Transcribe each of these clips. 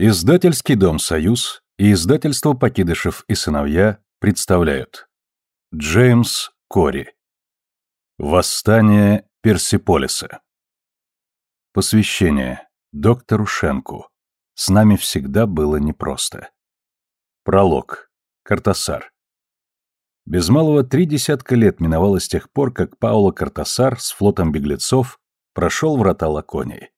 Издательский дом «Союз» и издательство «Покидышев и сыновья» представляют Джеймс Кори Восстание Персиполиса Посвящение доктору Шенку С нами всегда было непросто. Пролог. Картасар. Без малого три десятка лет миновало с тех пор, как Пауло Картасар с флотом беглецов прошел врата Лаконии.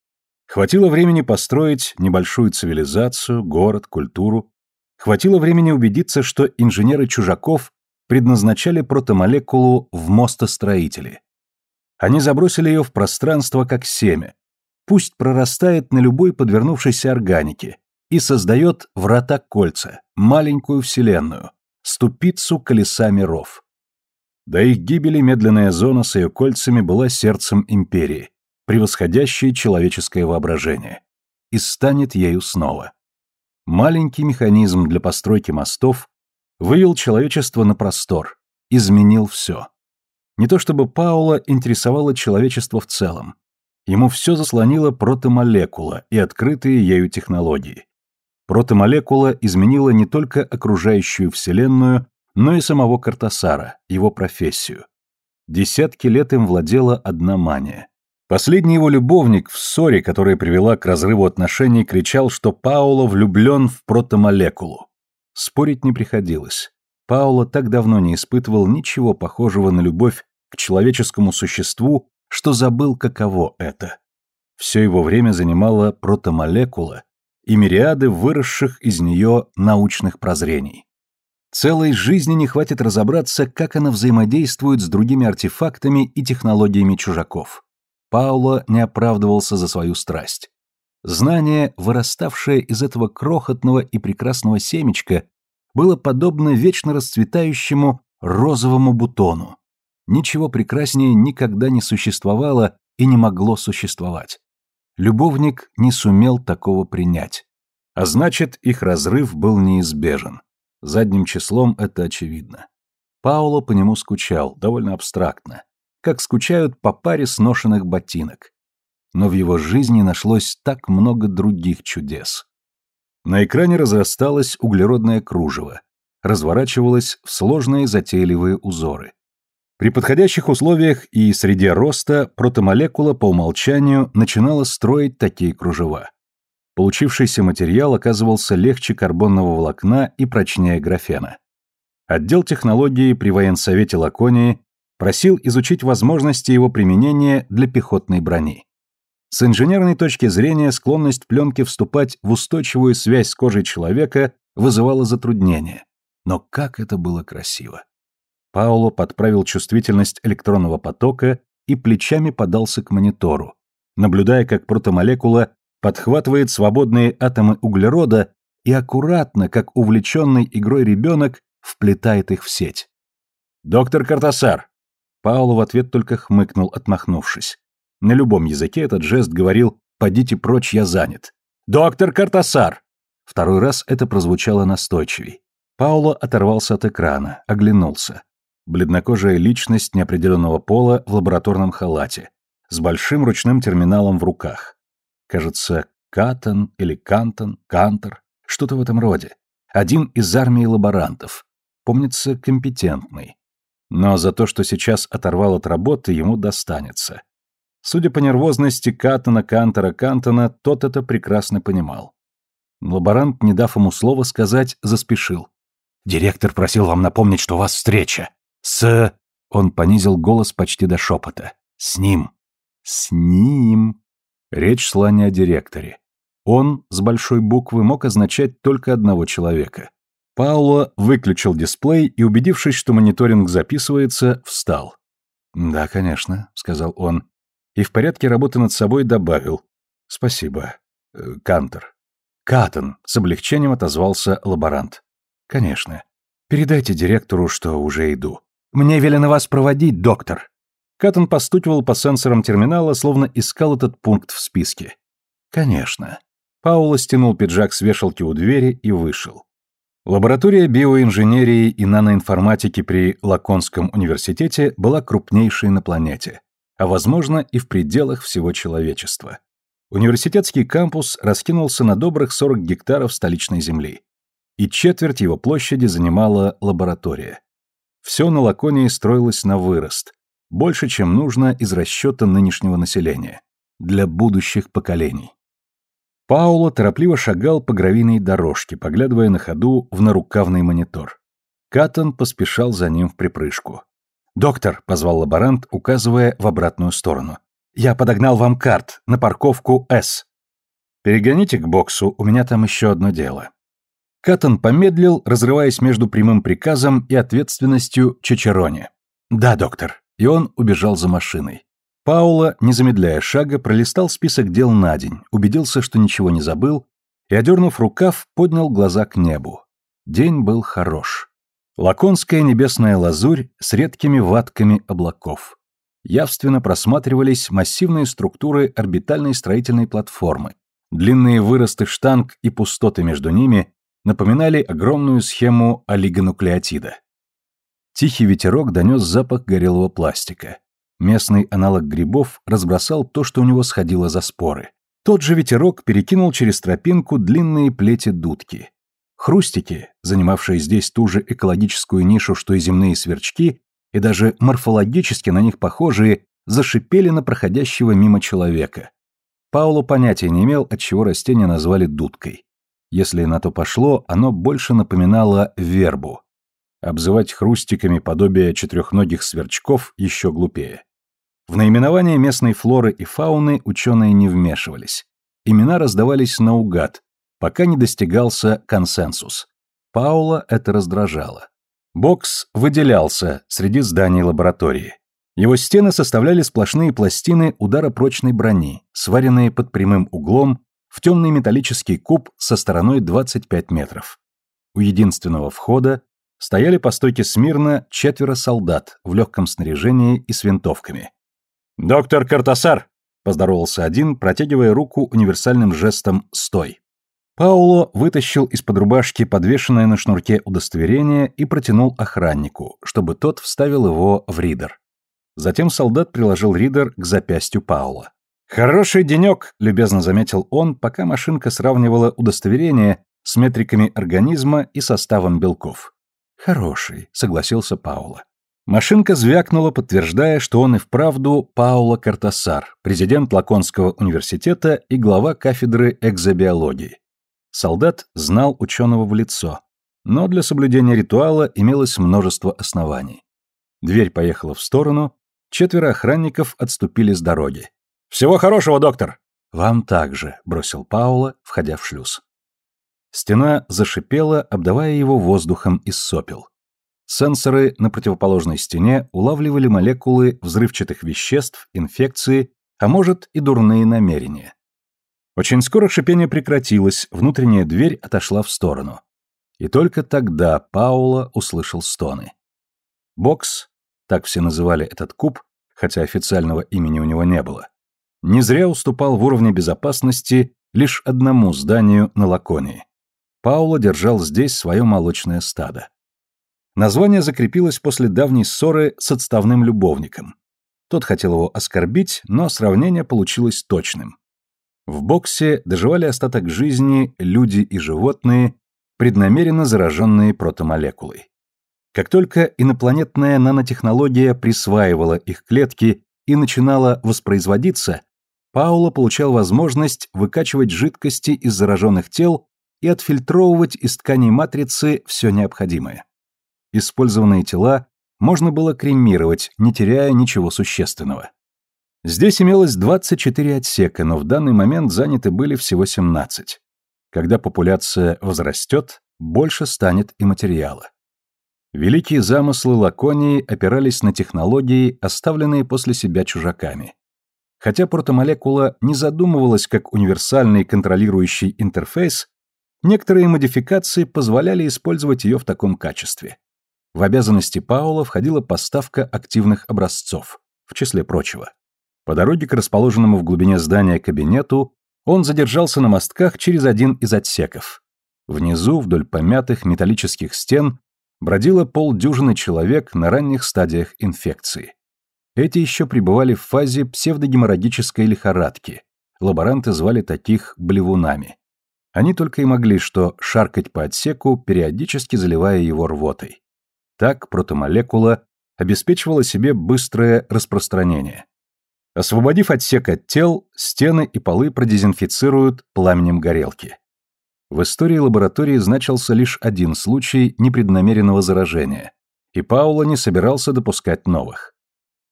Хватило времени построить небольшую цивилизацию, город, культуру. Хватило времени убедиться, что инженеры чужаков предназначали протомолекулу в мостостроители. Они забросили ее в пространство как семя. Пусть прорастает на любой подвернувшейся органике и создает врата-кольца, маленькую вселенную, ступицу колеса миров. До их гибели медленная зона с ее кольцами была сердцем империи превосходящее человеческое воображение, и станет ею снова. Маленький механизм для постройки мостов вывел человечество на простор, изменил все. Не то чтобы Паула интересовало человечество в целом. Ему все заслонила протомолекула и открытые ею технологии. Протомолекула изменила не только окружающую Вселенную, но и самого Картасара, его профессию. Десятки лет им владела одна мания Последний его любовник в ссоре, которая привела к разрыву отношений, кричал, что Пауло влюблен в протомолекулу. Спорить не приходилось. Пауло так давно не испытывал ничего похожего на любовь к человеческому существу, что забыл, каково это. Все его время занимала протомолекула и мириады выросших из нее научных прозрений. Целой жизни не хватит разобраться, как она взаимодействует с другими артефактами и технологиями чужаков. Пауло не оправдывался за свою страсть. Знание, выраставшее из этого крохотного и прекрасного семечка, было подобно вечно расцветающему розовому бутону. Ничего прекраснее никогда не существовало и не могло существовать. Любовник не сумел такого принять. А значит, их разрыв был неизбежен. Задним числом это очевидно. Пауло по нему скучал, довольно абстрактно как скучают по паре сношенных ботинок. Но в его жизни нашлось так много других чудес. На экране разрасталось углеродное кружево, разворачивалось в сложные затейливые узоры. При подходящих условиях и среде роста протомолекула по умолчанию начинала строить такие кружева. Получившийся материал оказывался легче карбонного волокна и прочнее графена. Отдел технологии при военсовете Лаконии просил изучить возможности его применения для пехотной брони. С инженерной точки зрения склонность пленки вступать в устойчивую связь с кожей человека вызывала затруднения. Но как это было красиво! Пауло подправил чувствительность электронного потока и плечами подался к монитору, наблюдая, как протомолекула подхватывает свободные атомы углерода и аккуратно, как увлеченный игрой ребенок, вплетает их в сеть. «Доктор Картасар, Пауло в ответ только хмыкнул, отмахнувшись. На любом языке этот жест говорил «Подите прочь, я занят». «Доктор Картасар!» Второй раз это прозвучало настойчивей. Пауло оторвался от экрана, оглянулся. Бледнокожая личность неопределенного пола в лабораторном халате, с большим ручным терминалом в руках. Кажется, Катон или Кантон, Кантор, что-то в этом роде. Один из армии лаборантов. Помнится, компетентный. Но за то, что сейчас оторвал от работы, ему достанется. Судя по нервозности Каттона, Кантера, Кантона, тот это прекрасно понимал. Лаборант, не дав ему слова сказать, заспешил. «Директор просил вам напомнить, что у вас встреча. С...» Он понизил голос почти до шепота. «С ним». «С ним». Речь шла не о директоре. Он, с большой буквы, мог означать только одного человека. Пауло выключил дисплей и, убедившись, что мониторинг записывается, встал. «Да, конечно», — сказал он. И в порядке работы над собой добавил. «Спасибо. Э, Кантер». «Каттон», — с облегчением отозвался лаборант. «Конечно. Передайте директору, что уже иду. Мне велено вас проводить, доктор». Каттон постукивал по сенсорам терминала, словно искал этот пункт в списке. «Конечно». Пауло стянул пиджак с вешалки у двери и вышел. Лаборатория биоинженерии и наноинформатики при Лаконском университете была крупнейшей на планете, а возможно и в пределах всего человечества. Университетский кампус раскинулся на добрых 40 гектаров столичной земли. И четверть его площади занимала лаборатория. Все на Лаконии строилось на вырост, больше, чем нужно из расчета нынешнего населения, для будущих поколений. Пауло торопливо шагал по гравийной дорожке, поглядывая на ходу в нарукавный монитор. Каттон поспешал за ним в припрыжку. «Доктор», — позвал лаборант, указывая в обратную сторону. «Я подогнал вам карт на парковку «С». Перегоните к боксу, у меня там еще одно дело». Каттон помедлил, разрываясь между прямым приказом и ответственностью Чичерони. «Да, доктор». И он убежал за машиной. Паула, не замедляя шага, пролистал список дел на день, убедился, что ничего не забыл, и, одернув рукав, поднял глаза к небу. День был хорош. Лаконская небесная лазурь с редкими ватками облаков. Явственно просматривались массивные структуры орбитальной строительной платформы. Длинные выросты штанг и пустоты между ними напоминали огромную схему олигонуклеотида. Тихий ветерок донес запах горелого пластика. Местный аналог грибов разбросал то, что у него сходило за споры. Тот же ветерок перекинул через тропинку длинные плети дудки. Хрустики, занимавшие здесь ту же экологическую нишу, что и земные сверчки, и даже морфологически на них похожие, зашипели на проходящего мимо человека. Пауло понятия не имел, от чего растение назвали дудкой. Если на то пошло, оно больше напоминало вербу. Обзывать хрустиками подобие четырехногих сверчков еще глупее. В наименование местной флоры и фауны ученые не вмешивались. Имена раздавались наугад, пока не достигался консенсус. Паула это раздражало. Бокс выделялся среди зданий лаборатории. Его стены составляли сплошные пластины ударопрочной брони, сваренные под прямым углом в темный металлический куб со стороной 25 метров. У единственного входа стояли по стойке смирно четверо солдат в легком снаряжении и с винтовками. «Доктор Картасар!» – поздоровался один, протягивая руку универсальным жестом «Стой!». Пауло вытащил из-под рубашки подвешенное на шнурке удостоверение и протянул охраннику, чтобы тот вставил его в ридер. Затем солдат приложил ридер к запястью Паула. «Хороший денек», — любезно заметил он, пока машинка сравнивала удостоверение с метриками организма и составом белков. «Хороший», — согласился Паула. Машинка звякнула, подтверждая, что он и вправду Пауло Картасар, президент Лаконского университета и глава кафедры экзобиологии. Солдат знал ученого в лицо, но для соблюдения ритуала имелось множество оснований. Дверь поехала в сторону, четверо охранников отступили с дороги. «Всего хорошего, доктор!» «Вам также», — бросил Паула, входя в шлюз. Стена зашипела, обдавая его воздухом из сопел. Сенсоры на противоположной стене улавливали молекулы взрывчатых веществ, инфекции, а может и дурные намерения. Очень скоро шипение прекратилось, внутренняя дверь отошла в сторону. И только тогда Паула услышал стоны. Бокс, так все называли этот куб, хотя официального имени у него не было, не зря уступал в уровне безопасности лишь одному зданию на Лаконии. Паула держал здесь свое молочное стадо. Название закрепилось после давней ссоры с отставным любовником. Тот хотел его оскорбить, но сравнение получилось точным. В боксе доживали остаток жизни люди и животные, преднамеренно зараженные протомолекулой. Как только инопланетная нанотехнология присваивала их клетки и начинала воспроизводиться, Пауло получал возможность выкачивать жидкости из зараженных тел и отфильтровывать из тканей матрицы все необходимое. Использованные тела можно было кремировать, не теряя ничего существенного. Здесь имелось 24 отсека, но в данный момент заняты были всего 17. Когда популяция возрастет, больше станет и материала. Великие замыслы Лаконии опирались на технологии, оставленные после себя чужаками. Хотя протомолекула не задумывалась как универсальный контролирующий интерфейс, некоторые модификации позволяли использовать ее в таком качестве. В обязанности Паула входила поставка активных образцов, в числе прочего. По дороге к расположенному в глубине здания кабинету он задержался на мостках через один из отсеков. Внизу, вдоль помятых металлических стен, бродило полдюжины человек на ранних стадиях инфекции. Эти еще пребывали в фазе псевдогеморрагической лихорадки, лаборанты звали таких блевунами. Они только и могли что шаркать по отсеку, периодически заливая его рвотой. Так протомолекула обеспечивала себе быстрое распространение. Освободив отсек от тел, стены и полы продезинфицируют пламенем горелки. В истории лаборатории значился лишь один случай непреднамеренного заражения, и Паула не собирался допускать новых.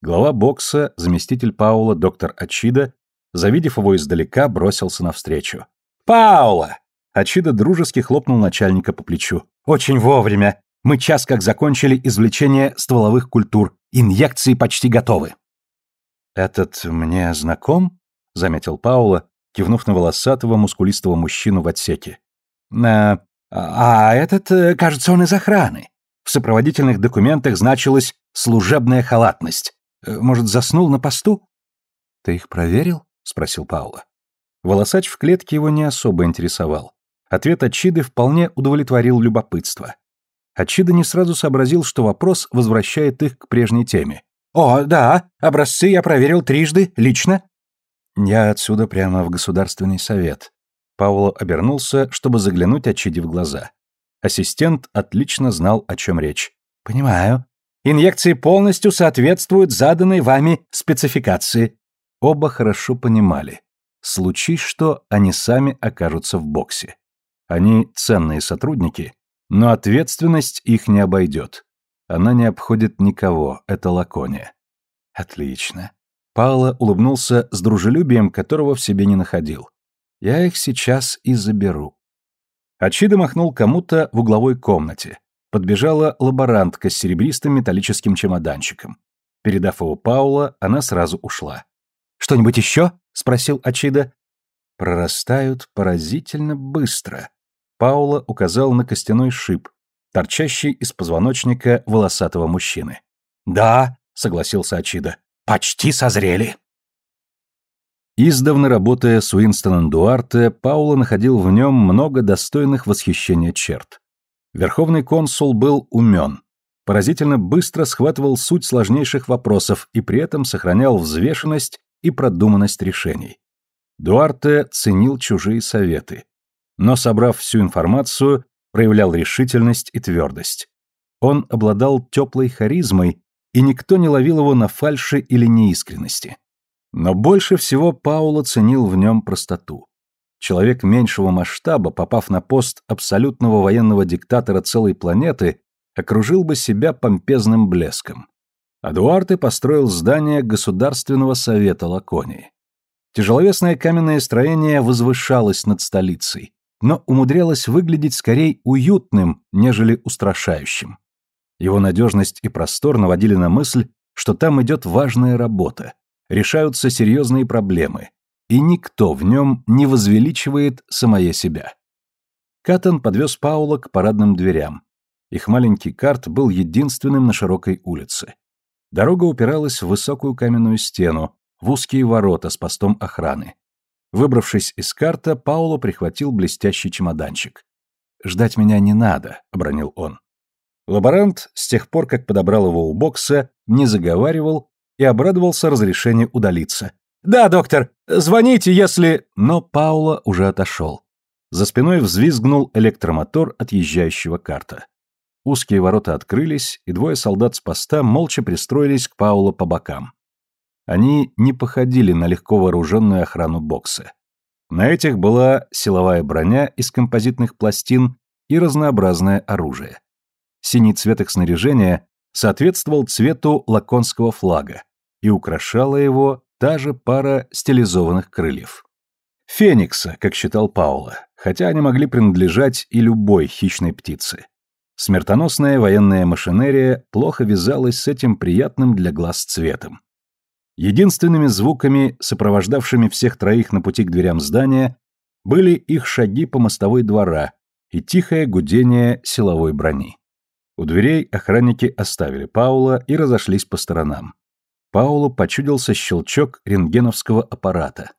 Глава бокса, заместитель Паула, доктор Ачида, завидев его издалека, бросился навстречу. «Паула!» Ачида дружески хлопнул начальника по плечу. «Очень вовремя. Мы час как закончили извлечение стволовых культур. Инъекции почти готовы». «Этот мне знаком?» — заметил Паула, кивнув на волосатого, мускулистого мужчину в отсеке. «А, а этот, э, кажется, он из охраны. В сопроводительных документах значилась служебная халатность. Э, может, заснул на посту?» «Ты их проверил?» — спросил Паула. Волосач в клетке его не особо интересовал. Ответ Ачиды вполне удовлетворил любопытство. Ачида не сразу сообразил, что вопрос возвращает их к прежней теме. «О, да, образцы я проверил трижды, лично». «Я отсюда прямо в Государственный совет». Пауло обернулся, чтобы заглянуть Ачиде в глаза. Ассистент отлично знал, о чем речь. «Понимаю. Инъекции полностью соответствуют заданной вами спецификации». Оба хорошо понимали. Случись что, они сами окажутся в боксе. Они ценные сотрудники, но ответственность их не обойдет. Она не обходит никого, это лакония. Отлично. Паула улыбнулся с дружелюбием, которого в себе не находил. Я их сейчас и заберу. Ачида махнул кому-то в угловой комнате. Подбежала лаборантка с серебристым металлическим чемоданчиком. Передав его Паула, она сразу ушла. «Что-нибудь еще?» — спросил Ачида. «Прорастают поразительно быстро». Паула указал на костяной шип, торчащий из позвоночника волосатого мужчины. «Да», — согласился Ачида, — «почти созрели». Издавна работая с Уинстоном Дуарте, Паула находил в нем много достойных восхищения черт. Верховный консул был умен, поразительно быстро схватывал суть сложнейших вопросов и при этом сохранял взвешенность и продуманность решений. Дуарте ценил чужие советы, но, собрав всю информацию, проявлял решительность и твердость. Он обладал теплой харизмой, и никто не ловил его на фальши или неискренности. Но больше всего Паула ценил в нем простоту. Человек меньшего масштаба, попав на пост абсолютного военного диктатора целой планеты, окружил бы себя помпезным блеском. А Дуарте построил здание Государственного совета Лаконии. Тяжеловесное каменное строение возвышалось над столицей, но умудрялось выглядеть скорее уютным, нежели устрашающим. Его надежность и простор наводили на мысль, что там идет важная работа, решаются серьезные проблемы, и никто в нем не возвеличивает самое себя. Каттон подвез Паула к парадным дверям. Их маленький карт был единственным на широкой улице. Дорога упиралась в высокую каменную стену, в узкие ворота с постом охраны. Выбравшись из карта, Пауло прихватил блестящий чемоданчик. «Ждать меня не надо», — обронил он. Лаборант, с тех пор, как подобрал его у бокса, не заговаривал и обрадовался разрешению удалиться. «Да, доктор, звоните, если...» Но Пауло уже отошел. За спиной взвизгнул электромотор отъезжающего карта. Узкие ворота открылись, и двое солдат с поста молча пристроились к Пауло по бокам. Они не походили на легко вооруженную охрану бокса. На этих была силовая броня из композитных пластин и разнообразное оружие. Синий цвет их снаряжения соответствовал цвету лаконского флага, и украшала его та же пара стилизованных крыльев. Феникса, как считал Паула, хотя они могли принадлежать и любой хищной птице. Смертоносная военная машинерия плохо вязалась с этим приятным для глаз цветом. Единственными звуками, сопровождавшими всех троих на пути к дверям здания, были их шаги по мостовой двора и тихое гудение силовой брони. У дверей охранники оставили Паула и разошлись по сторонам. Паулу почудился щелчок рентгеновского аппарата.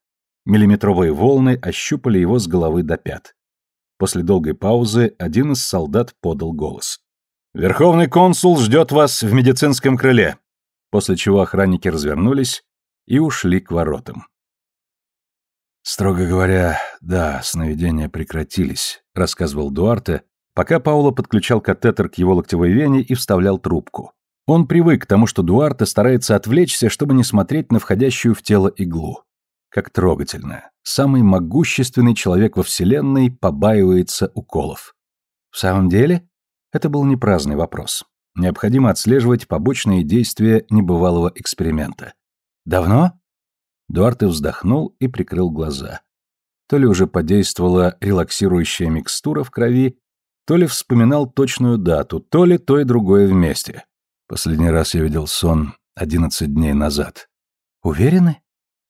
Миллиметровые волны ощупали его с головы до пят. После долгой паузы один из солдат подал голос. «Верховный консул ждет вас в медицинском крыле после чего охранники развернулись и ушли к воротам. Строго говоря, да, сновидения прекратились, рассказывал Дуарте, пока Пауло подключал катетер к его локтевой вене и вставлял трубку. Он привык к тому, что Дуарте старается отвлечься, чтобы не смотреть на входящую в тело иглу. Как трогательно. Самый могущественный человек во Вселенной побаивается уколов. В самом деле, это был не праздный вопрос. Необходимо отслеживать побочные действия небывалого эксперимента. Давно? Дуарте вздохнул и прикрыл глаза. То ли уже подействовала релаксирующая микстура в крови, то ли вспоминал точную дату, то ли то и другое вместе. Последний раз я видел сон одиннадцать дней назад. Уверены?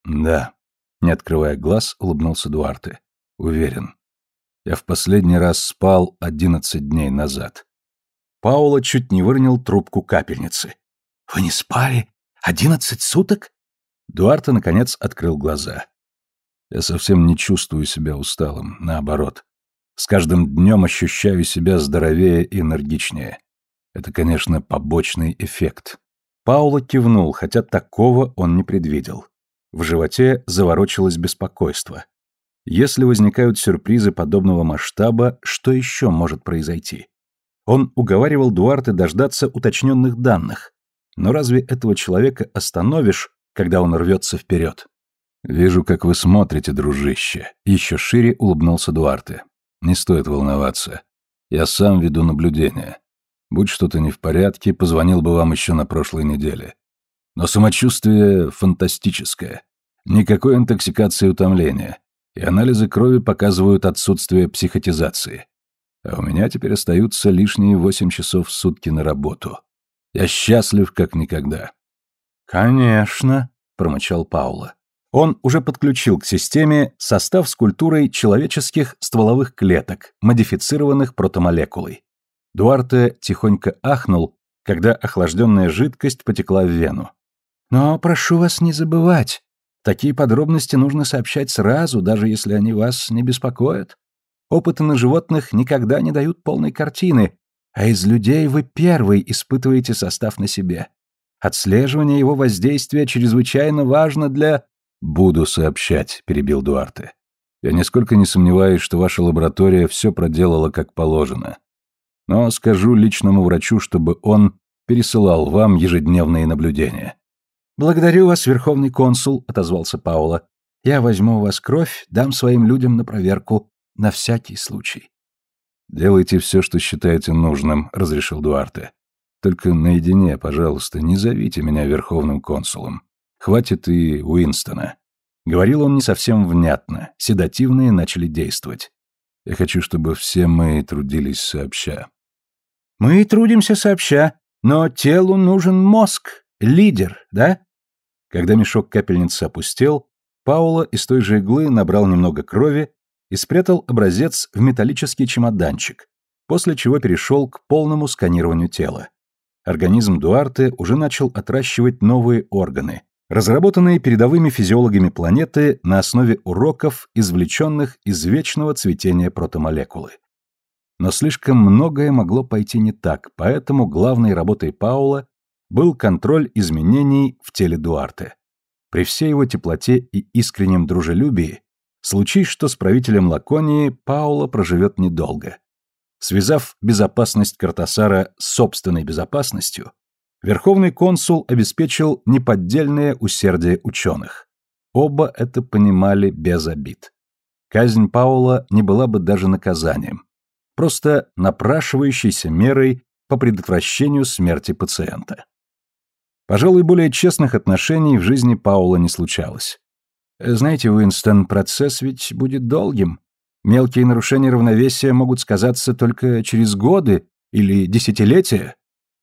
Да. Не открывая глаз, улыбнулся Дуарте. Уверен. Я в последний раз спал одиннадцать дней назад. Паула чуть не выронил трубку капельницы. Вы не спали одиннадцать суток? Дуарте, наконец, открыл глаза. Я совсем не чувствую себя усталым, наоборот. С каждым днем ощущаю себя здоровее и энергичнее. Это, конечно, побочный эффект. Паула кивнул, хотя такого он не предвидел. В животе заворочилось беспокойство. Если возникают сюрпризы подобного масштаба, что еще может произойти? Он уговаривал Дуарте дождаться уточненных данных. Но разве этого человека остановишь, когда он рвется вперед. «Вижу, как вы смотрите, дружище», — еще шире улыбнулся Дуарте. «Не стоит волноваться. Я сам веду наблюдение. Будь что-то не в порядке, позвонил бы вам еще на прошлой неделе. Но самочувствие фантастическое. Никакой интоксикации утомления. И анализы крови показывают отсутствие психотизации. А у меня теперь остаются лишние восемь часов в сутки на работу. Я счастлив, как никогда. «Конечно», — промычал Паула. Он уже подключил к системе состав с культурой человеческих стволовых клеток, модифицированных протомолекулой. Дуарте тихонько ахнул, когда охлажденная жидкость потекла в вену. «Но прошу вас не забывать, такие подробности нужно сообщать сразу, даже если они вас не беспокоят. Опыты на животных никогда не дают полной картины, а из людей вы первый испытываете состав на себе. Отслеживание его воздействия чрезвычайно важно для...» «Буду сообщать», — перебил Дуарте. «Я нисколько не сомневаюсь, что ваша лаборатория все проделала как положено. Но скажу личному врачу, чтобы он пересылал вам ежедневные наблюдения». «Благодарю вас, Верховный консул», — отозвался Паула. «Я возьму у вас кровь, дам своим людям на проверку, на всякий случай». «Делайте все, что считаете нужным», — разрешил Дуарте. Только наедине, пожалуйста, не зовите меня верховным консулом. Хватит и Уинстона. Говорил он не совсем внятно, седативные начали действовать. Я хочу, чтобы все мы трудились сообща. Мы трудимся сообща, но телу нужен мозг, лидер, да? Когда мешок капельницы опустел, Паула из той же иглы набрал немного крови и спрятал образец в металлический чемоданчик, после чего перешел к полному сканированию тела организм Дуарте уже начал отращивать новые органы, разработанные передовыми физиологами планеты на основе уроков, извлеченных из вечного цветения протомолекулы. Но слишком многое могло пойти не так, поэтому главной работой Паула был контроль изменений в теле Дуарте. При всей его теплоте и искреннем дружелюбии, случись что с правителем Лаконии, Паула проживет недолго. Связав безопасность Картасара с собственной безопасностью, Верховный консул обеспечил неподдельное усердие ученых. Оба это понимали без обид. Казнь Паула не была бы даже наказанием, просто напрашивающейся мерой по предотвращению смерти пациента. Пожалуй, более честных отношений в жизни Паула не случалось. Знаете, Уинстон, процесс ведь будет долгим. Мелкие нарушения равновесия могут сказаться только через годы или десятилетия.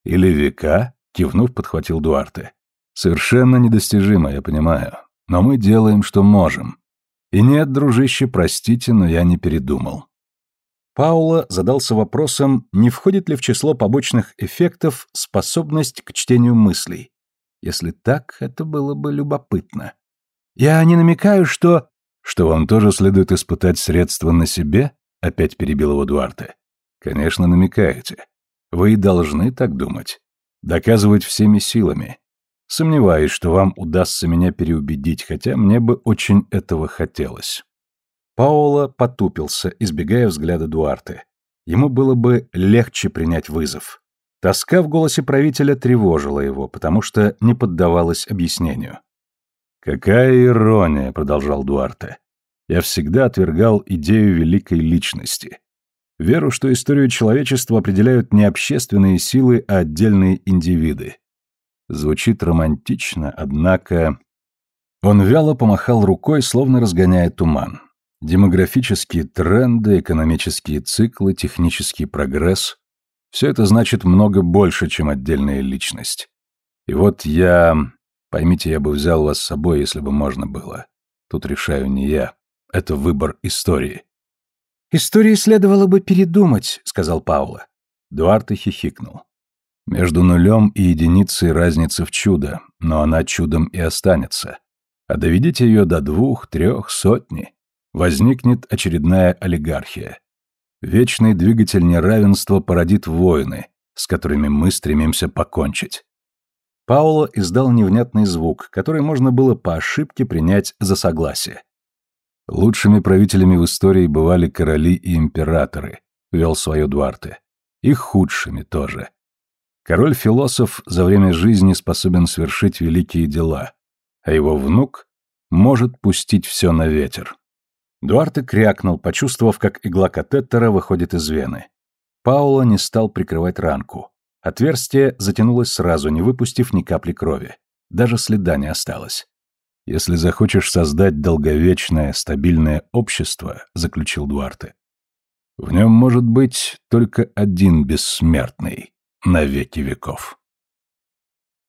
Или века, кивнув, подхватил Дуарте. Совершенно недостижимо, я понимаю. Но мы делаем, что можем. И нет, дружище, простите, но я не передумал. Паула задался вопросом, не входит ли в число побочных эффектов способность к чтению мыслей. Если так, это было бы любопытно. Я не намекаю, что... Что вам тоже следует испытать средства на себе? Опять перебил его Дуарте. Конечно, намекаете. Вы и должны так думать. Доказывать всеми силами. Сомневаюсь, что вам удастся меня переубедить, хотя мне бы очень этого хотелось. Паоло потупился, избегая взгляда Дуарте. Ему было бы легче принять вызов. Тоска в голосе правителя тревожила его, потому что не поддавалась объяснению. «Какая ирония», — продолжал Дуарте. «Я всегда отвергал идею великой личности. Веру, что историю человечества определяют не общественные силы, а отдельные индивиды. Звучит романтично, однако... Он вяло помахал рукой, словно разгоняя туман. Демографические тренды, экономические циклы, технический прогресс — все это значит много больше, чем отдельная личность. И вот я... Поймите, я бы взял вас с собой, если бы можно было. Тут решаю не я. Это выбор истории. «Истории следовало бы передумать», — сказал Паула. Дуарте хихикнул. Между нулем и единицей разница в чудо, но она чудом и останется. А доведите ее до двух, трех, сотни. Возникнет очередная олигархия. Вечный двигатель неравенства породит войны, с которыми мы стремимся покончить. Пауло издал невнятный звук, который можно было по ошибке принять за согласие. Лучшими правителями в истории бывали короли и императоры, вел свое Дуарте. И худшими тоже. Король-философ за время жизни способен совершить великие дела, а его внук может пустить все на ветер. Дуарте крякнул, почувствовав, как игла катетера выходит из вены. Пауло не стал прикрывать ранку. Отверстие затянулось сразу, не выпустив ни капли крови. Даже следа не осталось. «Если захочешь создать долговечное, стабильное общество», — заключил Дуарте, — «в нем может быть только один бессмертный» на веки веков.